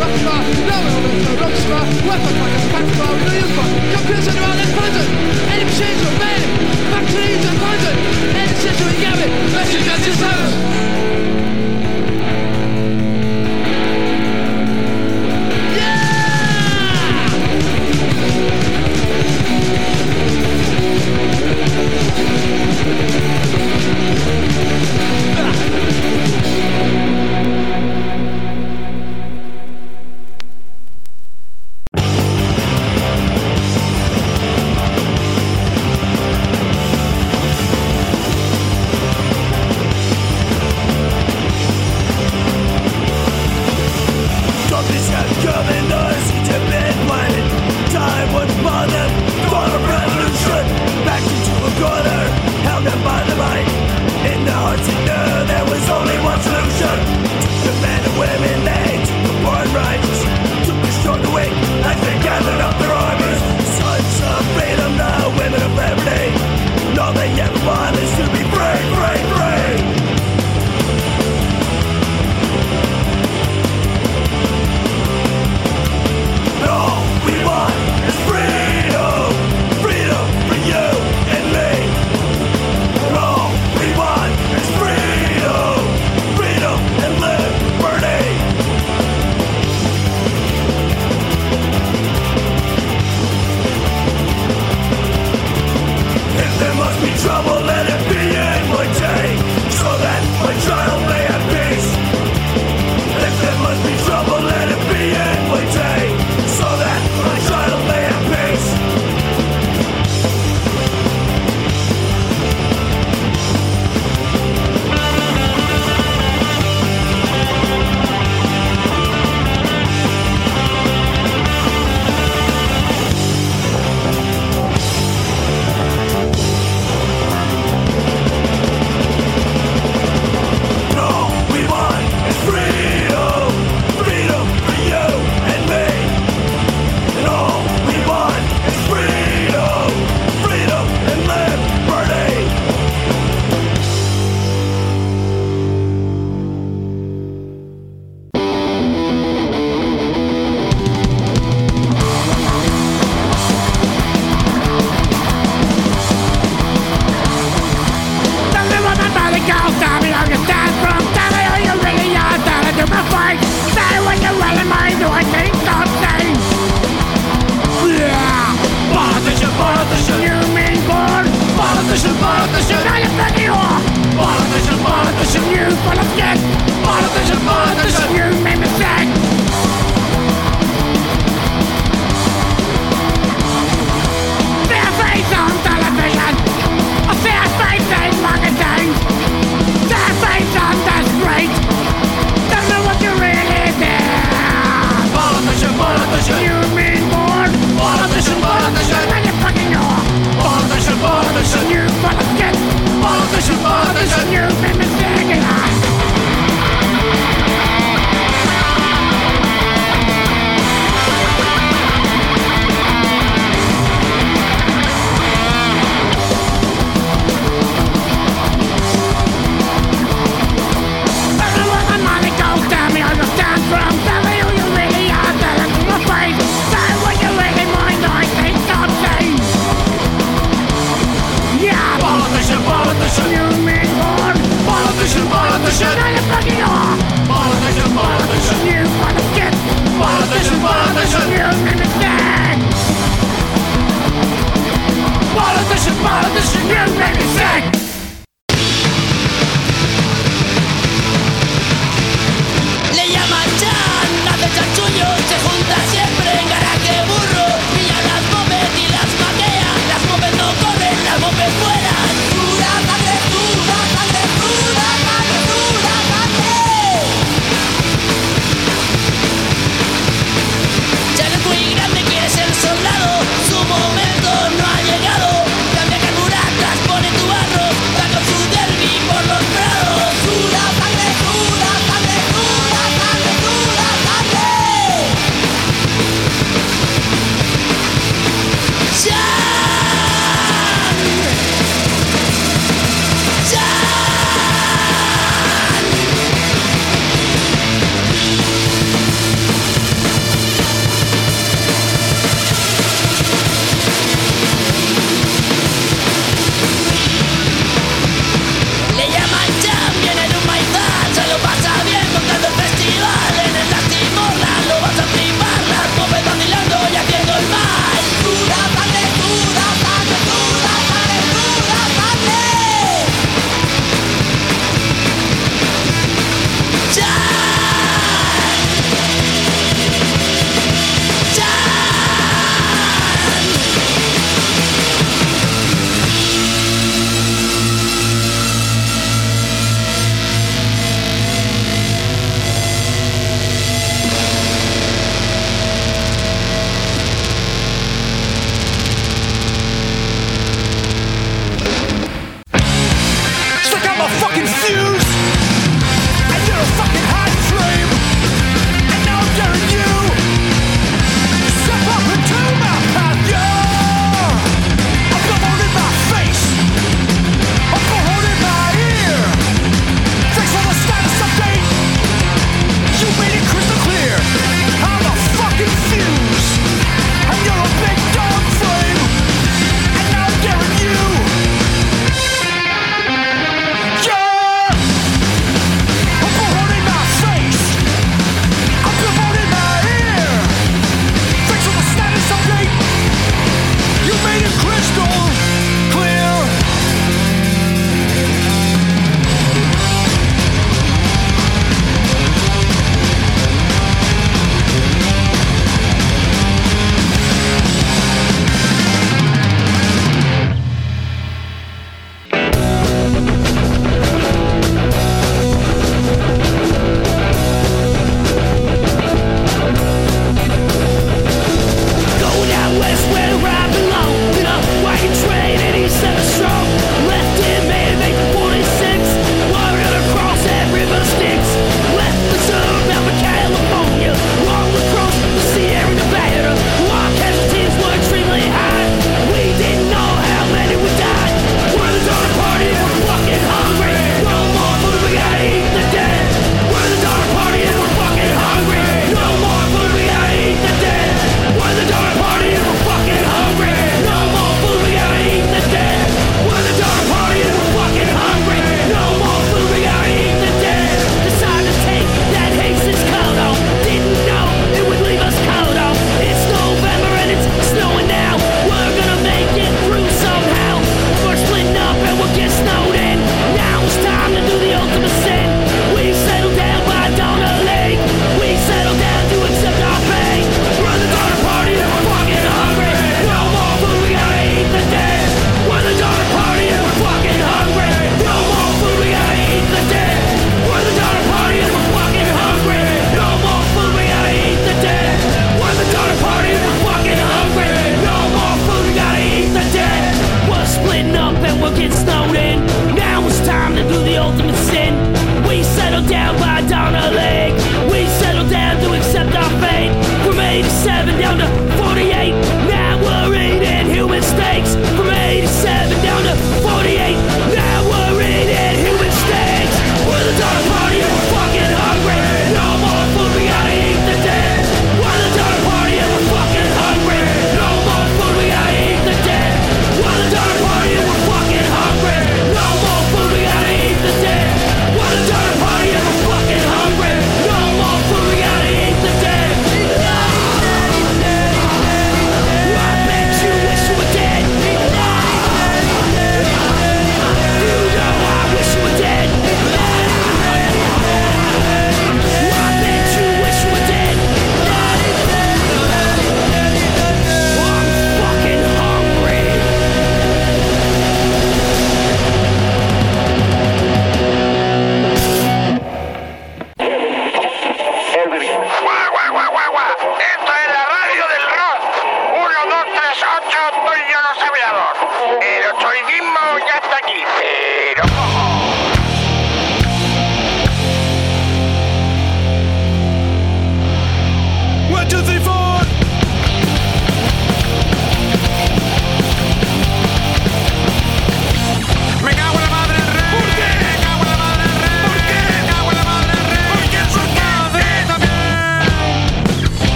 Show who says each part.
Speaker 1: Rockstar, no, rockstar, rockstar, Rockstar, rockstar rockstar rockstar bar, million fun, champions and around and present.